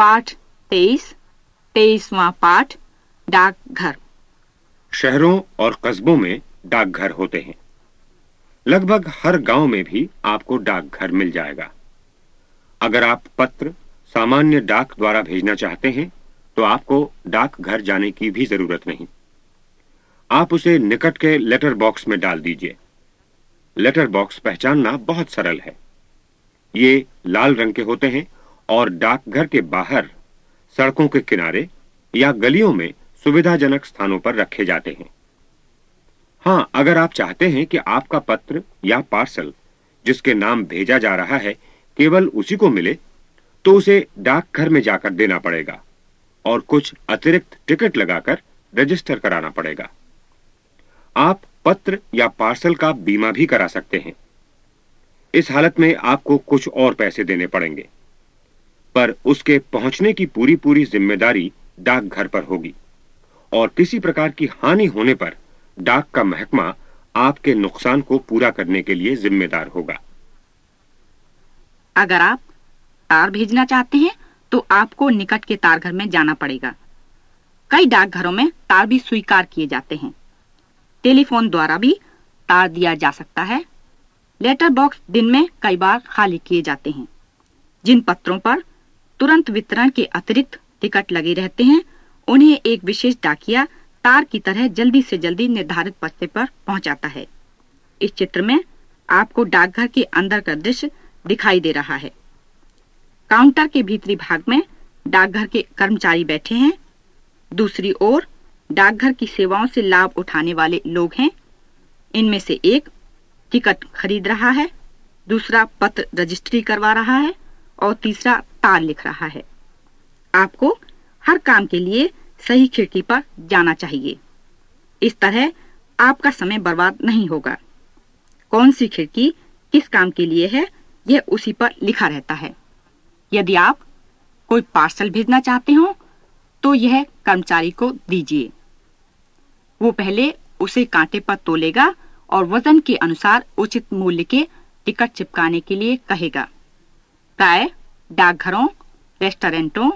पाठ तेईस, तेईसवां पाठ, डाकघर। शहरों और कस्बों में डाकघर होते हैं। लगभग हर गाँव में भी आपको डाकघर मिल जाएगा। अगर आप पत्र, सामान्य डाक द्वारा भेजना चाहते हैं तो आपको डाकघर जाने की भी ज़रूरत नहीं। आप उसे निकट के लेटर बॉक्स में डाल दीजिए। लेटर बॉक्स पहचानना बहुत सरल है। ये लाल रंग के होते हैं और डाकघर के बाहर, सड़कों के किनारे या गलियों में सुविधाजनक स्थानों पर रखे जाते हैं। हाँ, अगर आप चाहते हैं कि आपका पत्र या पार्सल, जिसके नाम भेजा जा रहा है, केवल उसी को मिले तो उसे डाकघर में जाकर देना पड़ेगा और कुछ अतिरिक्त टिकट लगाकर रजिस्टर कराना पड़ेगा। आप पत्र या पार्सल का बीमा भी करा सकते हैं। इस हालत में आपको कुछ और पैसे देने पड़ेंगे। पर उसके पहुँचने की पूरी पूरी ज़िम्मेदारी डाकघर पर होगी। और किसी प्रकार की हानि होने पर डाक का महकमा आपके नुकसान को पूरा करने के लिए जिम्मेदार होगा। अगर आप तार भेजना चाहते हैं तो आपको निकट के तारघर में जाना पड़ेगा। कई डाकघरों में तार भी स्वीकार किए जाते हैं। टेलीफोन द्वारा भी तार दिया जा सकता है। लेटर बॉक्स दिन में कई बार खाली किए जाते हैं। जिन पत्रों पर तुरंत वितरण के अतिरिक्त टिकट लगे रहते हैं। उन्हें एक विशेष डाकिया तार की तरह जल्दी से जल्दी निर्धारित पत्ते पर पहुंचाता है। इस चित्र में आपको डाकघर के अंदर का दृश्य दिखाई दे रहा है। काउंटर के भीतरी भाग में डाकघर के कर्मचारी बैठे हैं। दूसरी ओर डाकघर की सेवाओं से लाभ उठाने वाले लोग हैं। इनमें से एक टिकट खरीद रहा है। दूसरा पत्र रजिस्ट्री करवा रहा है। और तीसरा तार लिख रहा है। आपको हर काम के लिए सही खिड़की पर जाना चाहिए। इस तरह आपका समय बर्बाद नहीं होगा। कौन सी खिड़की किस काम के लिए है, यह उसी पर लिखा रहता है। यदि आप कोई पार्सल भेजना चाहते हो तो यह कर्मचारी को दीजिए। वो पहले उसे कांटे पर तोलेगा और वज़न के अनुसार उचित मूल्य के टिकट चिपकाने के लिए कहेगा। प्राय डाकघरों रेस्टोरेंटों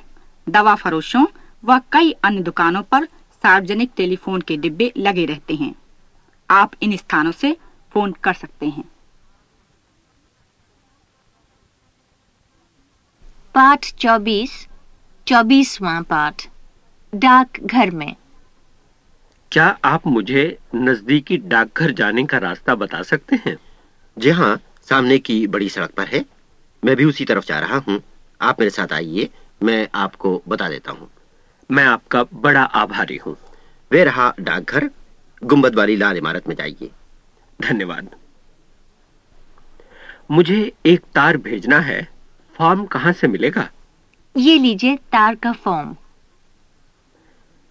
दवा फरोशों व कई अन्य दुकानों पर सार्वजनिक टेलीफोन के डिब्बे लगे रहते हैं। आप इन स्थानों से फ़ोन कर सकते हैं। पाठ चौबीस चौबीसवां पाठ डाक घर में। क्या आप मुझे नजदीकी डाकघर जाने का रास्ता बता सकते हैं? जी हाँ सामने की बड़ी सड़क पर है। मैं भी उसी तरफ़ जा रहा हूँ। आप मेरे साथ आइए मैं आपको बता देता हूँ। मैं आपका बड़ा आभारी हूँ। वे रहा डाकघर गुंबद वाली लाल इमारत में जाइए। धन्यवाद। मुझे एक तार भेजना है। फॉर्म कहाँ से मिलेगा? ये लीजिए तार का फॉर्म।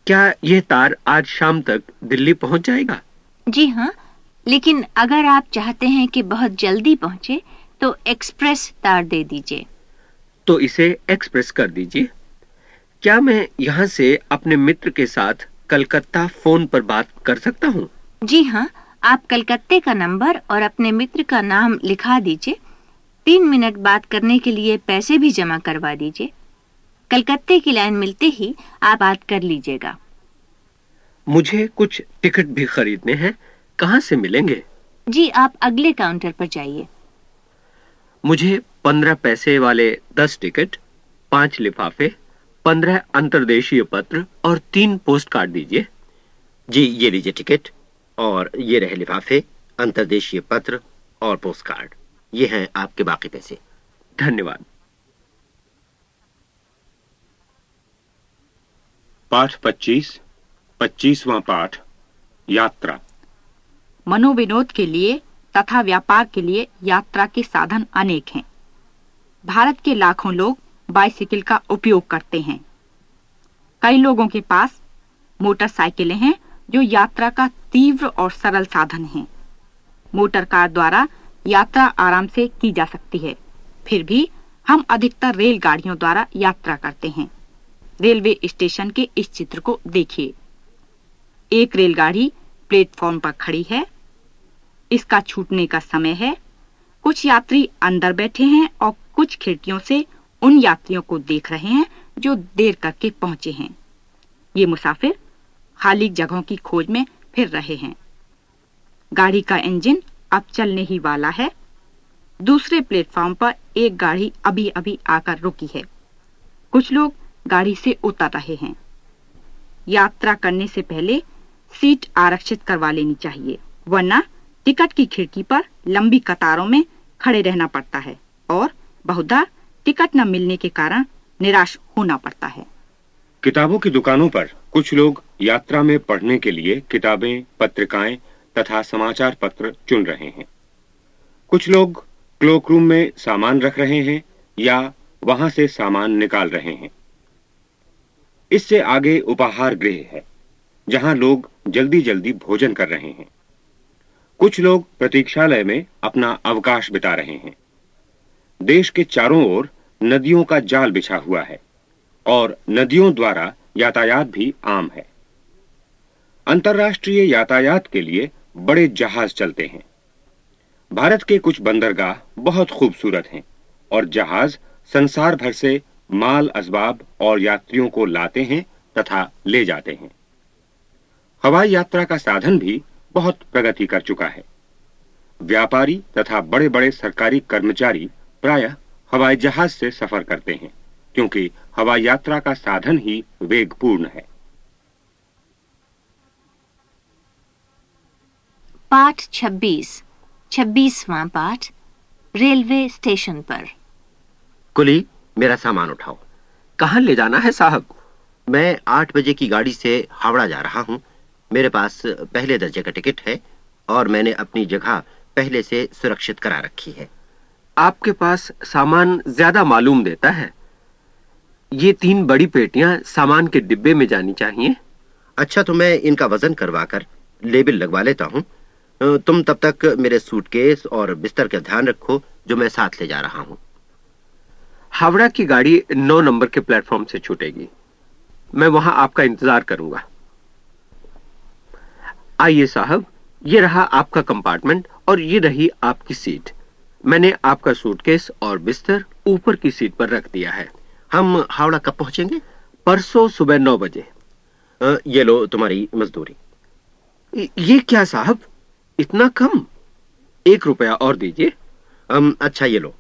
क्या यह तार आज शाम तक दिल्ली पहुँच जाएगा? जी हाँ लेकिन अगर आप चाहते हैं कि बहुत जल्दी पहुँचे तो एक्सप्रेस तार दे दीजिए। तो इसे एक्सप्रेस कर दीजिए। क्या मैं यहाँ से अपने मित्र के साथ कलकत्ता फ़ोन पर बात कर सकता हूँ? जी हाँ आप कलकत्ते का नंबर और अपने मित्र का नाम लिखा दीजिए। तीन मिनट बात करने के लिए पैसे भी जमा करवा दीजिए। कलकत्ते की लाइन मिलते ही आप बात कर लीजिएगा। मुझे कुछ टिकट भी खरीदने हैं। कहाँ से मिलेंगे? जी आप अगले काउंटर पर जाइए। मुझे पंद्रह पैसे वाले दस टिकट पाँच लिफाफे पंद्रह अंतर्देशीय पत्र और तीन पोस्ट कार्ड दीजिए। जी ये लीजिए टिकट और ये रहे लिफाफे अंतर्देशीय पत्र और पोस्ट कार्ड ये हैं आपके बाकी पैसे। धन्यवाद। पाठ 25 25वां पाठ यात्रा। मनोविनोद के लिए तथा व्यापार के लिए यात्रा के साधन अनेक हैं। भारत के लाखों लोग बाइसिकल का उपयोग करते हैं। कई लोगों के पास मोटरसाइकिलें हैं जो यात्रा का तीव्र और सरल साधन हैं। मोटर कार द्वारा यात्रा आराम से की जा सकती है। फिर भी हम अधिकतर रेलगाड़ियों द्वारा यात्रा करते हैं। रेलवे स्टेशन के इस चित्र को देखिए। एक रेलगाड़ी प्लेटफॉर्म पर खड़ी है। इसका छूटने का समय है। कुछ यात्री अंदर बैठे हैं और कुछ खिड़कियों से उन यात्रियों को देख रहे हैं जो देर करके पहुँचे हैं। ये मुसाफिर खाली जगहों की खोज में फिर रहे हैं। गाड़ी का इंजन अब चलने ही वाला है। दूसरे प्लेटफॉर्म पर एक गाड़ी अभी अभी आकर रुकी है। कुछ लोग गाड़ी से उतर रहे हैं। यात्रा करने से पहले सीट आरक्षित करवा लेनी चाहिए, वरना टिकट की खिड़की पर लंबी कतारों में खड़े रहना पड़ता है और बहुधा टिकट न मिलने के कारण निराश होना पड़ता है। किताबों की दुकानों पर कुछ लोग यात्रा में पढ़ने के लिए किताबें, पत्रिकाएँ तथा समाचार पत्र चुन रहे हैं। कुछ लोग क्लोक रूम में सामान रख रहे हैं या वहाँ से सामान निकाल रहे हैं। इससे आगे उपहार गृह है, जहाँ लोग जल्दी जल्दी भोजन कर रहे हैं। कुछ लोग प्रतीक्षालय में अपना अवकाश बिता रहे हैं। देश के चारों ओर नदियों का जाल बिछा हुआ है और नदियों द्वारा यातायात भी आम है। अंतर्राष्ट्रीय यातायात के लिए बड़े जहाज़ चलते हैं। भारत के कुछ बंदरगाह बहुत खूबसूरत हैं और जहाज़ संसार भर से माल असबाब और यात्रियों को लाते हैं तथा ले जाते हैं। हवाई यात्रा का साधन भी बहुत प्रगति कर चुका है। व्यापारी तथा बड़े बड़े सरकारी कर्मचारी प्रायः हवाई जहाज़ से सफ़र करते हैं क्योंकि हवाई यात्रा का साधन ही वेगपूर्ण है। पाठ 26 छब्बीसवां पाठ रेलवे स्टेशन पर। कुली मेरा सामान उठाओ। कहाँ ले जाना है साहब? मैं आठ बजे की गाड़ी से हावड़ा जा रहा हूँ। मेरे पास पहले दर्जे का टिकट है और मैंने अपनी जगह पहले से सुरक्षित करा रखी है। आपके पास सामान ज़्यादा मालूम देता है। ये तीन बड़ी पेटियाँ सामान के डिब्बे में जानी चाहिए। अच्छा तो मैं इनका वज़न करवाकर लेबल लगवा लेता हूँ। तुम तब तक मेरे सूटकेस और बिस्तर का ध्यान रखो जो मैं साथ ले जा रहा हूँ। हावड़ा की गाड़ी नौ नंबर के प्लेटफॉर्म से छूटेगी। मैं वहाँ आपका इंतज़ार करूँगा। आइए साहब ये रहा आपका कंपार्टमेंट और ये रही आपकी सीट मैंने आपका सूटकेस और बिस्तर ऊपर की सीट पर रख दिया है। हम हावड़ा कब पहुँचेंगे? परसों सुबह नौ बजे। ये लो तुम्हारी मजदूरी। ये क्या साहब? इतना कम? एक रुपया और दीजिए। अच्छा ये लो।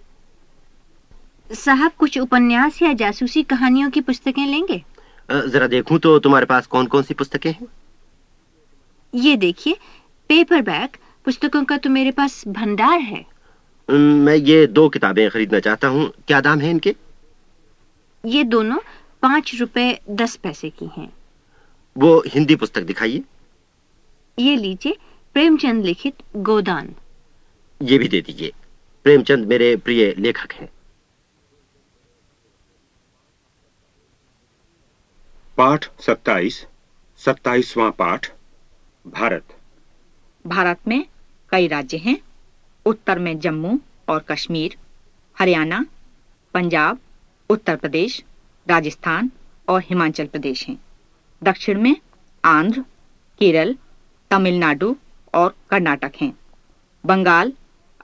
साहब कुछ उपन्यास या जासूसी कहानियों की पुस्तकें लेंगे? जरा देखूँ तो तुम्हारे पास कौन कौन सी पुस्तकें हैं? ये देखिए पेपर बैग पुस्तकों का तो मेरे पास भंडार है। मैं ये दो किताबें खरीदना चाहता हूँ। क्या दाम है इनके? ये दोनों पाँच रुपए दस पैसे की हैं। वो हिंदी पुस्तक दिखाइए। ये लीजिए प्रेमचंद लिखित गोदान। ये भी दे दीजिए। प्रेमचंद मेरे प्रिय लेखक हैं। पाठ सत्ताईस सत्ताईसवां पाठ। भारत। भारत में कई राज्य हैं। उत्तर में जम्मू और कश्मीर, हरियाणा, पंजाब, उत्तर प्रदेश, राजस्थान और हिमाचल प्रदेश हैं। दक्षिण में आंध्र, केरल, तमिलनाडु और कर्नाटक हैं। बंगाल,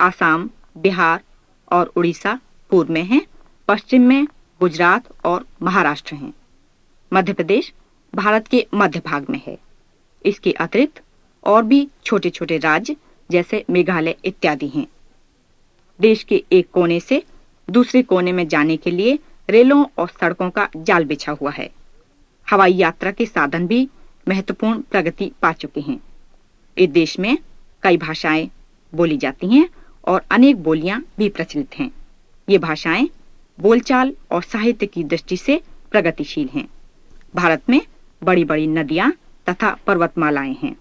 आसाम, बिहार और उड़ीसा पूर्व में हैं, पश्चिम में गुजरात और महाराष्ट्र हैं। मध्य प्रदेश भारत के मध्य भाग में है। इसके अतिरिक्त और भी छोटे छोटे राज्य जैसे मेघालय इत्यादि हैं। देश के एक कोने से दूसरे कोने में जाने के लिए रेलों और सड़कों का जाल बिछा हुआ है। हवाई यात्रा के साधन भी महत्वपूर्ण प्रगति पा चुके हैं। इस देश में कई भाषाएँ बोली जाती हैं और अनेक बोलियाँ भी प्रचलित हैं। ये भाषाएँ बोलचाल और साहित्य की दृष्टि से प्रगतिशील हैं। भारत में बड़ी बड़ी नदियाँ तथा पर्वतमालाएँ हैं।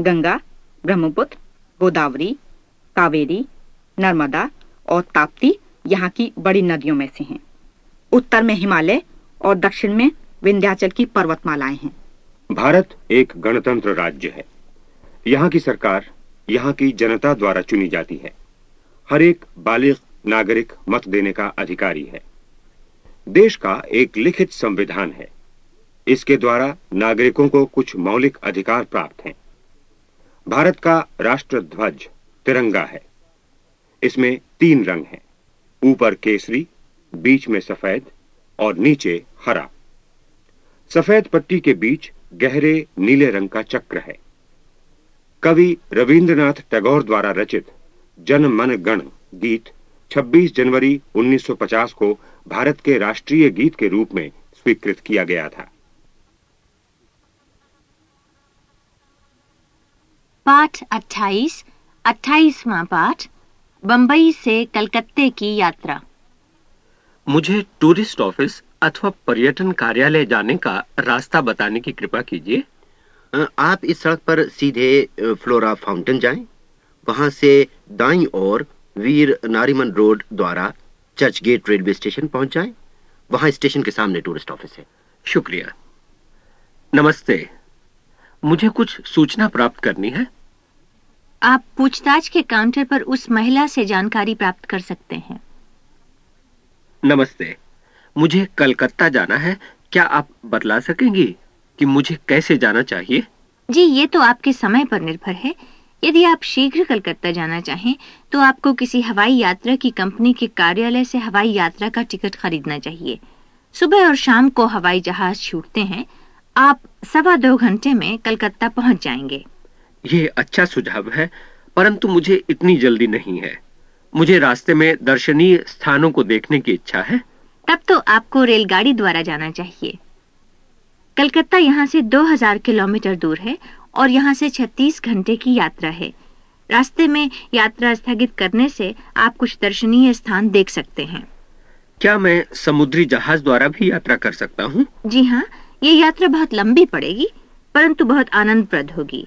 गंगा, ब्रह्मपुत्र, गोदावरी, कावेरी, नर्मदा और ताप्ती यहाँ की बड़ी नदियों में से हैं। उत्तर में हिमालय और दक्षिण में विंध्याचल की पर्वतमालाएँ हैं। भारत एक गणतंत्र राज्य है। यहाँ की सरकार यहाँ की जनता द्वारा चुनी जाती है। हर एक बालिग नागरिक मत देने का अधिकारी है। देश का एक लिखित संविधान है। इसके द्वारा नागरिकों को कुछ मौलिक अधिकार प्राप्त हैं। भारत का राष्ट्र ध्वज तिरंगा है। इसमें तीन रंग हैं। ऊपर केसरी, बीच में सफ़ेद और नीचे हरा। सफ़ेद पट्टी के बीच गहरे नीले रंग का चक्र है। कवि रविंद्रनाथ टैगोर द्वारा रचित जन मन गण गीत 26 जनवरी 1950 को भारत के राष्ट्रीय गीत के रूप में स्वीकृत किया गया था। पाठ 28 अट्ठाईसवां पाठ बंबई से कलकत्ते की यात्रा। मुझे टूरिस्ट ऑफ़िस अथवा पर्यटन कार्यालय जाने का रास्ता बताने की कृपा कीजिए। आप इस सड़क पर सीधे फ्लोरा फाउंटेन जाएँ। वहाँ से दाईं ओर वीर नारीमन रोड द्वारा चर्च गेट रेलवे स्टेशन पहुँच जाएँ। वहाँ स्टेशन के सामने टूरिस्ट ऑफ़िस है। शुक्रिया। नमस्ते। मुझे कुछ सूचना प्राप्त करनी है? आप पूछताछ के काउंटर पर उस महिला से जानकारी प्राप्त कर सकते हैं। नमस्ते। मुझे कलकत्ता जाना है। क्या आप बतला सकेंगी कि मुझे कैसे जाना चाहिए? जी ये तो आपके समय पर निर्भर है। यदि आप शीघ्र कलकत्ता जाना चाहें तो आपको किसी हवाई यात्रा की कंपनी के कार्यालय से हवाई यात्रा का टिकट खरीदना चाहिए। सुबह और शाम को हवाई जहाज़ छूटते हैं आप सवा दो घंटे में कलकत्ता पहुँच जाएँगे। ये अच्छा सुझाव है परंतु मुझे इतनी जल्दी नहीं है। मुझे रास्ते में दर्शनीय स्थानों को देखने की इच्छा है। तब तो आपको रेलगाड़ी द्वारा जाना चाहिए। कलकत्ता यहाँ से 2000 किलोमीटर दूर है और यहाँ से 36 घंटे की यात्रा है। रास्ते में यात्रा स्थगित करने से आप कुछ दर्शनीय स्थान देख सकते हैं। क्या मैं समुद्री जहाज़ द्वारा भी यात्रा कर सकता हूँ? जी हाँ ये यात्रा बहुत लंबी पड़ेगी परंतु बहुत आनंदप्रद होगी।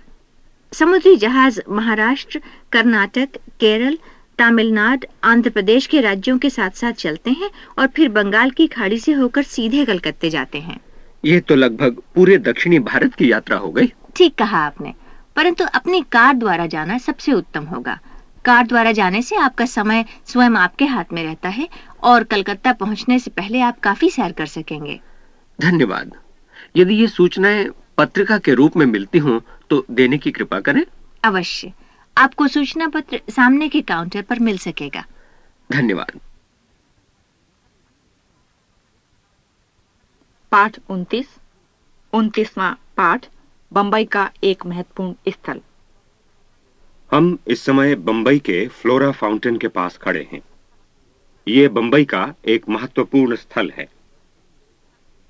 समुद्री जहाज़ महाराष्ट्र कर्नाटक केरल तमिलनाडु आंध्र प्रदेश के राज्यों के साथ साथ चलते हैं और फिर बंगाल की खाड़ी से होकर सीधे कलकत्ते जाते हैं। ये तो लगभग पूरे दक्षिणी भारत की यात्रा हो गई। ठीक कहा आपने परंतु अपनी कार द्वारा जाना सबसे उत्तम होगा। कार द्वारा जाने से आपका समय स्वयं आपके हाथ में रहता है और कलकत्ता पहुँचने से पहले आप काफ़ी सैर कर सकेंगे। धन्यवाद। यदि ये सूचनाएँ पत्रिका के रूप में मिलती हों तो देने की कृपा करें। अवश्य। आपको सूचना पत्र सामने के काउंटर पर मिल सकेगा। धन्यवाद। पाठ उन्तीस उन्तीसवा पाठ बंबई का एक महत्वपूर्ण स्थल। हम इस समय बंबई के फ्लोरा फाउंटेन के पास खड़े हैं। ये बंबई का एक महत्वपूर्ण स्थल है।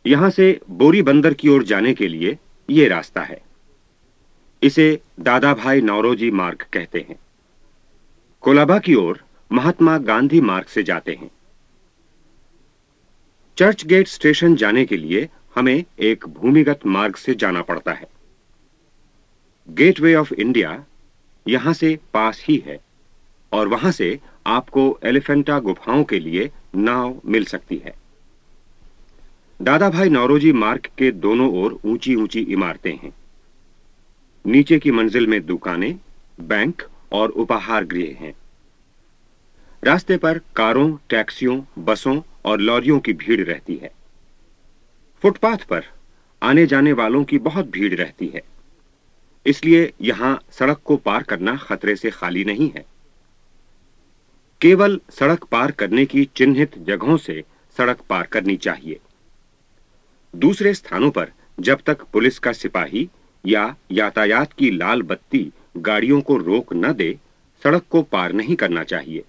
यहाँ से बोरी बंदर की ओर जाने के लिए ये रास्ता है। इसे दादा भाई नौरोजी मार्ग कहते हैं। कोलाबा की ओर महात्मा गांधी मार्ग से जाते हैं। चर्च गेट स्टेशन जाने के लिए हमें एक भूमिगत मार्ग से जाना पड़ता है। गेटवे ऑफ़ इंडिया यहाँ से पास ही है और वहाँ से आपको एलिफेंटा गुफाओं के लिए नाव मिल सकती है। दादा भाई नौरोजी मार्ग के दोनों ओर ऊँची ऊँची इमारतें हैं। नीचे की मंजिल में दुकानें, बैंक और उपहार गृह हैं। रास्ते पर कारों, टैक्सियों, बसों और लॉरियों की भीड़ रहती है। फुटपाथ पर आने जाने वालों की बहुत भीड़ रहती है। इसलिए यहाँ सड़क को पार करना खतरे से खाली नहीं है। केवल सड़क पार करने की चिन्हित जगहों से सड़क पार करनी चाहिए। दूसरे स्थानों पर जब तक पुलिस का सिपाही या यातायात की लाल बत्ती गाड़ियों को रोक न दे, सड़क को पार नहीं करना चाहिए।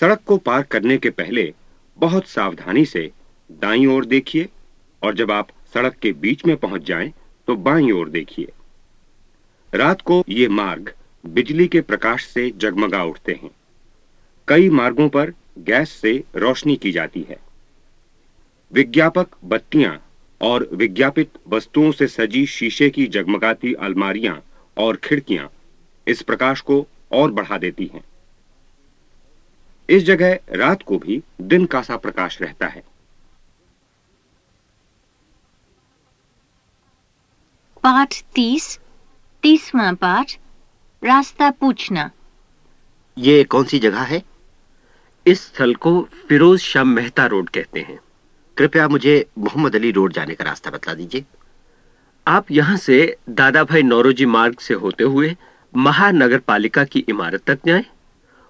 सड़क को पार करने के पहले बहुत सावधानी से दाईं ओर देखिए और जब आप सड़क के बीच में पहुँच जाएँ तो बाईं ओर देखिए। रात को ये मार्ग बिजली के प्रकाश से जगमगा उठते हैं। कई मार्गों पर गैस से रोशनी की जाती है। विज्ञापक बत्तियाँ और विज्ञापित वस्तुओं से सजी शीशे की जगमगाती अलमारियाँ और खिड़कियाँ इस प्रकाश को और बढ़ा देती हैं। इस जगह रात को भी दिन का सा प्रकाश रहता है। पाठ तीस तीसवा पाठ रास्ता पूछना। ये कौन सी जगह है? इस स्थल को फिरोज शाह मेहता रोड कहते हैं। कृपया मुझे मोहम्मद अली रोड जाने का रास्ता बतला दीजिए। आप यहाँ से दादा भाई नौरोजी मार्ग से होते हुए महानगर पालिका की इमारत तक जाएँ।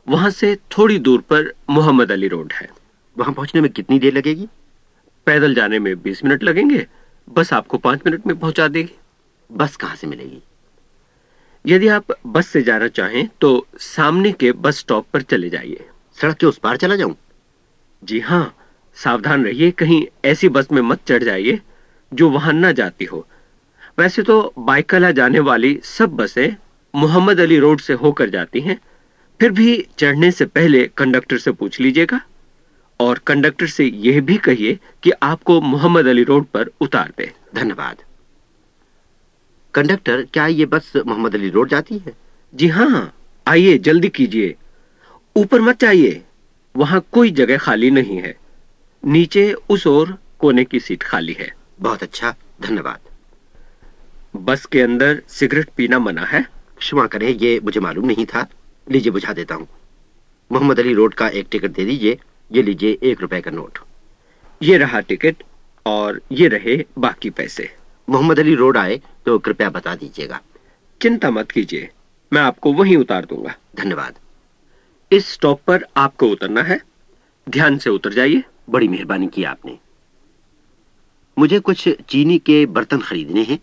वहाँ से थोड़ी दूर पर मोहम्मद अली रोड है। वहाँ पहुँचने में कितनी देर लगेगी? पैदल जाने में 20 मिनट लगेंगे, बस आपको पाँच मिनट में पहुँचा देगी। बस कहाँ से मिलेगी? यदि आप बस से जाना चाहें तो सामने के बस स्टॉप पर चले जाइए। सड़क के उस पार चला जाऊँ? जी हाँ सावधान रहिए, कहीं ऐसी बस में मत चढ़ जाइए, जो वहाँ न जाती हो। वैसे तो बाइकला जाने वाली सब बसें मोहम्मद अली रोड से होकर जाती हैं। फिर भी चढ़ने से पहले कंडक्टर से पूछ लीजिएगा, और कंडक्टर से यह भी कहिए कि आपको मोहम्मद अली रोड पर उतार दे। धन्यवाद। कंडक्टर, क्या ये बस मोहम्मद अली रोड जाती है? जी हाँ आइए, जल्दी कीजिए। ऊपर मत जाइए। वहाँ कोई जगह खाली नहीं है। नीचे उस ओर कोने की सीट खाली है। बहुत अच्छा। धन्यवाद। बस के अंदर सिगरेट पीना मना है? क्षमा करें ये मुझे मालूम नहीं था। लीजिए बुझा देता हूँ। मोहम्मद अली रोड का एक टिकट दे दीजिए। ये लीजिए एक रुपए का नोट। ये रहा टिकट और ये रहे बाकी पैसे। मोहम्मद अली रोड आए तो कृपया बता दीजिएगा। चिंता मत कीजिए मैं आपको वहीं उतार दूँगा। धन्यवाद। इस स्टॉप पर आपको उतरना है। ध्यान से उतर जाइए। बड़ी मेहरबानी की आपने। मुझे कुछ चीनी के बर्तन खरीदने हैं।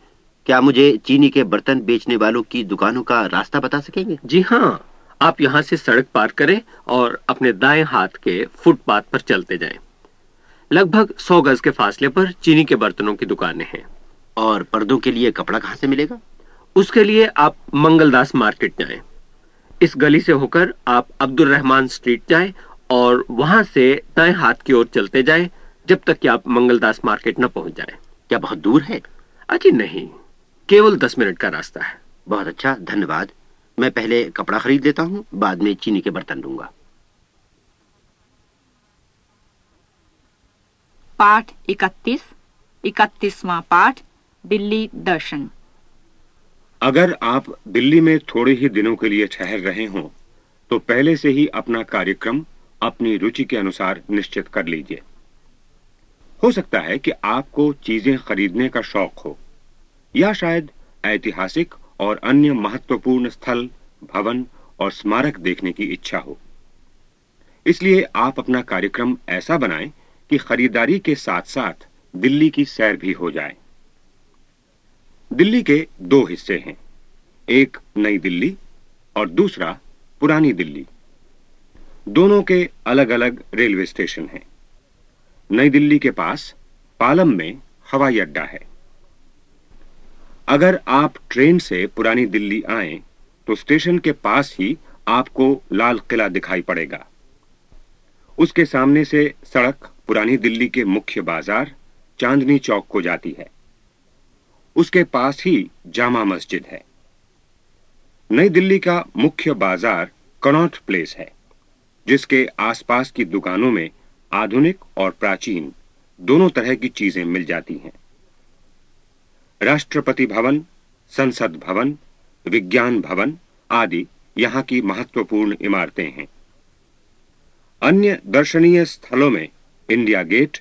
क्या मुझे चीनी के बर्तन बेचने वालों की दुकानों का रास्ता बता सकेंगे? जी हाँ आप यहाँ से सड़क पार करें और अपने दाएँ हाथ के फुटपाथ पर चलते जाएँ। लगभग सौ गज के फासले पर चीनी के बर्तनों की दुकानें हैं। और पर्दों के लिए कपड़ा कहाँ से मिलेगा? उसके लिए आप मंगलदास मार्केट जाएँ। इस गली से होकर आप अब्दुल रहमान स्ट्रीट जाएँ और वहाँ से दाएँ हाथ की ओर चलते जाए जब तक कि आप मंगलदास मार्केट न पहुँच जाए। क्या बहुत दूर है? अजी नहीं। केवल दस मिनट का रास्ता है। बहुत अच्छा धन्यवाद। मैं पहले कपड़ा खरीद लेता हूँ बाद में चीनी के बर्तन लूँगा पाठ इकतीस इकतीसवां पाठ दिल्ली दर्शन। अगर आप दिल्ली में थोड़े ही दिनों के लिए ठहर रहे हों तो पहले से ही अपना कार्यक्रम अपनी रुचि के अनुसार निश्चित कर लीजिए। हो सकता है कि आपको चीज़ें खरीदने का शौक हो, या शायद ऐतिहासिक और अन्य महत्वपूर्ण स्थल, भवन और स्मारक देखने की इच्छा हो। इसलिए आप अपना कार्यक्रम ऐसा बनाएँ कि खरीदारी के साथ साथ दिल्ली की सैर भी हो जाए। दिल्ली के दो हिस्से हैं, एक नई दिल्ली और दूसरा पुरानी दिल्ली। दोनों के अलग अलग रेलवे स्टेशन हैं। नई दिल्ली के पास पालम में हवाई अड्डा है। अगर आप ट्रेन से पुरानी दिल्ली आए तो स्टेशन के पास ही आपको लाल किला दिखाई पड़ेगा। उसके सामने से सड़क पुरानी दिल्ली के मुख्य बाज़ार चांदनी चौक को जाती है। उसके पास ही जामा मस्जिद है। नई दिल्ली का मुख्य बाज़ार कनॉट प्लेस है। जिसके आसपास की दुकानों में आधुनिक और प्राचीन दोनों तरह की चीज़ें मिल जाती हैं। राष्ट्रपति भवन, संसद भवन, विज्ञान भवन आदि यहाँ की महत्वपूर्ण इमारतें हैं। अन्य दर्शनीय स्थलों में इंडिया गेट,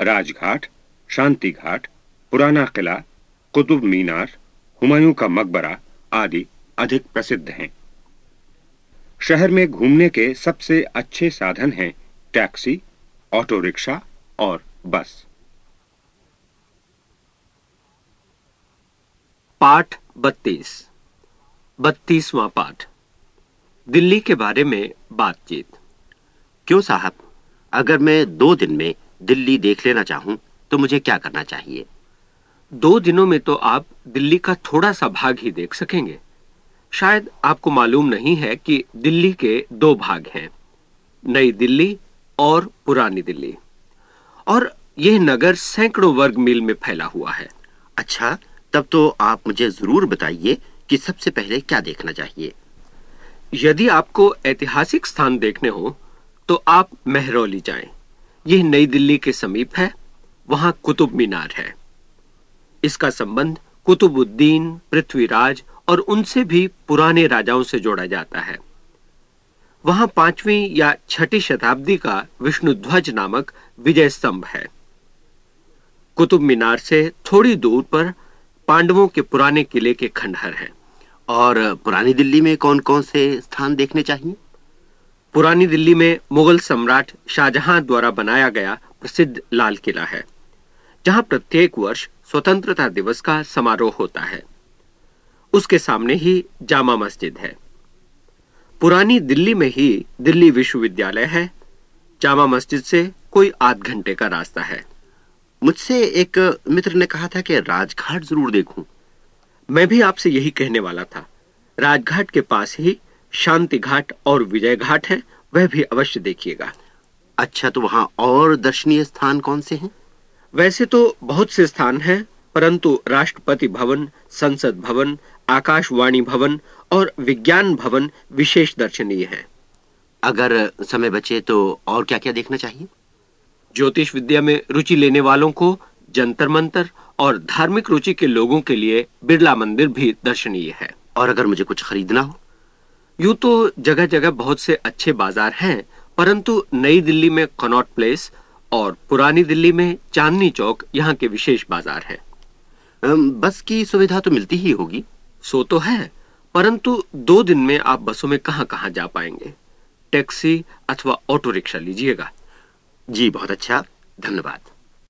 राजघाट, शांति घाट, पुराना किला, कुतुब मीनार, हुमायूं का मकबरा आदि अधिक प्रसिद्ध हैं। शहर में घूमने के सबसे अच्छे साधन हैं टैक्सी ऑटो रिक्शा और बस। पाठ बत्तीस। बत्तीसवां पाठ। दिल्ली के बारे में बातचीत। क्यों साहब? अगर मैं दो दिन में दिल्ली देख लेना चाहूँ तो मुझे क्या करना चाहिए? दो दिनों में तो आप दिल्ली का थोड़ा सा भाग ही देख सकेंगे। शायद आपको मालूम नहीं है कि दिल्ली के दो भाग हैं नई दिल्ली और पुरानी दिल्ली। और यह नगर सैकड़ों वर्ग मील में फैला हुआ है। अच्छा तब तो आप मुझे ज़रूर बताइए कि सबसे पहले क्या देखना चाहिए। यदि आपको ऐतिहासिक स्थान देखने हो तो आप मेहरौली जाएँ। यह नई दिल्ली के समीप है वहाँ कुतुब मीनार है। इसका संबंध कुतुबुद्दीन पृथ्वीराज और उनसे भी पुराने राजाओं से जोड़ा जाता है। वहाँ पांचवी या छठी शताब्दी का विष्णुध्वज नामक विजय स्तंभ है। कुतुब मीनार से थोड़ी दूर पर पांडवों के पुराने किले के खंडहर हैं। और पुरानी दिल्ली में कौन कौन से स्थान देखने चाहिए? पुरानी दिल्ली में मुगल सम्राट शाहजहां द्वारा बनाया गया प्रसिद्ध लाल किला है, जहाँ प्रत्येक वर्ष स्वतंत्रता दिवस का समारोह होता है। उसके सामने ही जामा मस्जिद है। पुरानी दिल्ली में ही दिल्ली विश्वविद्यालय है। जामा मस्जिद से कोई आध घंटे का रास्ता है। मुझसे एक मित्र ने कहा था कि राजघाट ज़रूर देखूँ। मैं भी आपसे यही कहने वाला था। राजघाट के पास ही शांति घाट और विजय घाट है वह भी अवश्य देखिएगा। अच्छा तो वहाँ और दर्शनीय स्थान कौन से हैं? वैसे तो बहुत से स्थान हैं परंतु राष्ट्रपति भवन संसद भवन आकाशवाणी भवन और विज्ञान भवन विशेष दर्शनीय हैं। अगर समय बचे तो और क्या क्या देखना चाहिए? ज्योतिष विद्या में रुचि लेने वालों को जंतर मंतर और धार्मिक रुचि के लोगों के लिए बिरला मंदिर भी दर्शनीय है। और अगर मुझे कुछ खरीदना हो? यूँ तो जगह जगह बहुत से अच्छे बाज़ार हैं परंतु नई दिल्ली में कनॉट प्लेस और पुरानी दिल्ली में चांदनी चौक यहाँ के विशेष बाज़ार हैं। बस की सुविधा तो मिलती ही होगी। सो तो है, परंतु दो दिन में आप बसों में कहाँ कहाँ जा पाएँगे? टैक्सी अथवा ऑटो रिक्शा लीजिएगा। जी, बहुत अच्छा। धन्यवाद।